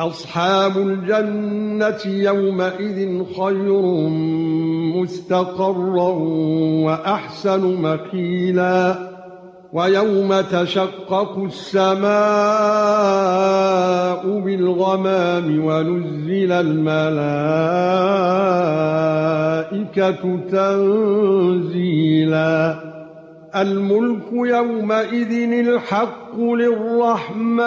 أصحاب الجنة يومئذ خير مستقرا وأحسن مقيلا ويوم تشقق السماء بالغمام ونزل الملائكة تنزيلا الملك يومئذ الحق للرحمن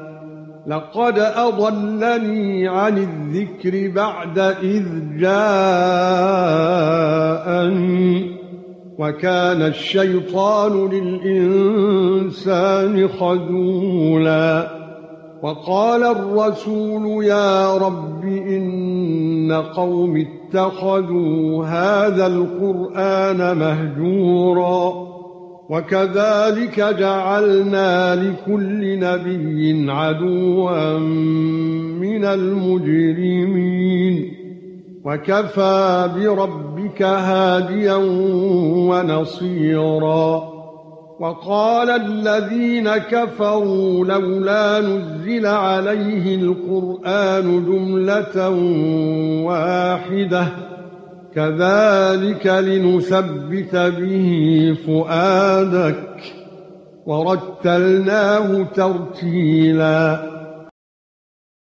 لقد أضلني عن الذكر بعد إذ جاءني. وكان الشيطان للإنسان خذولا. وقال الرسول يا رب إن قوم اتخذوا هذا القرآن مهجورا. وكذلك جعلنا لكل نبي عدوا من المجرمين. وكفى بربك هاديا ونصيرا. وقال الذين كفروا لولا نزل عليه القرآن جملة واحدة. كذلك لنثبت به فؤادك ورتلناه ترتيلاً.